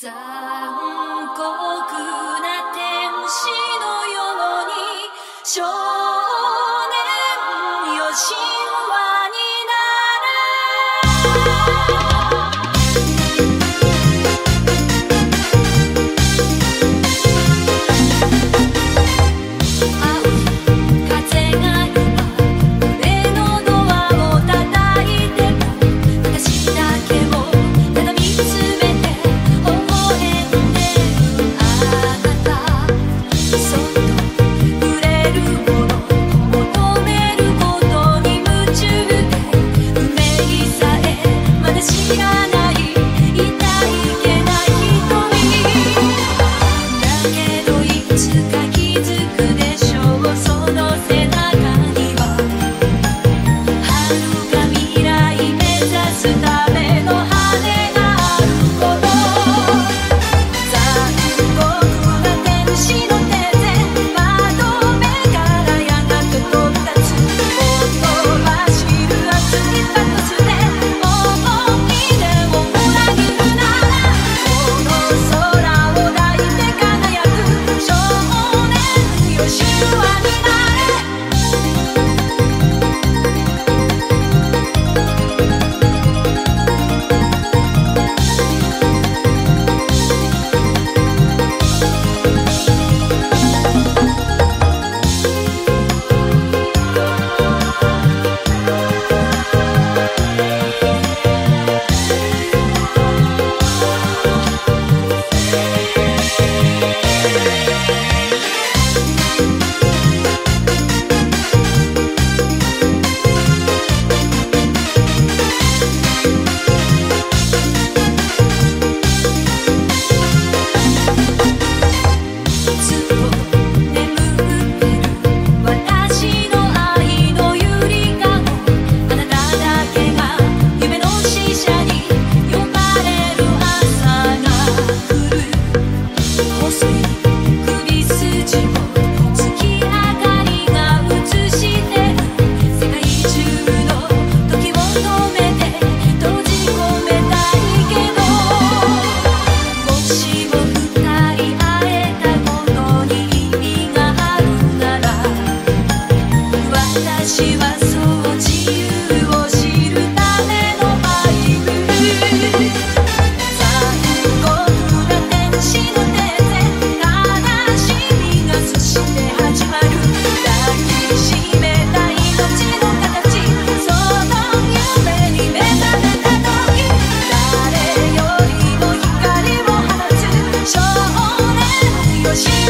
残酷な天使のように世代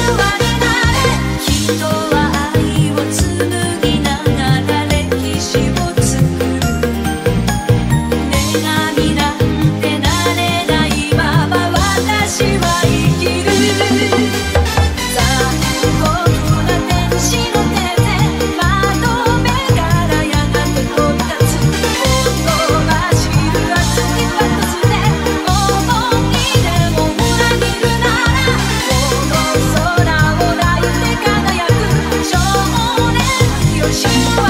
do Bye.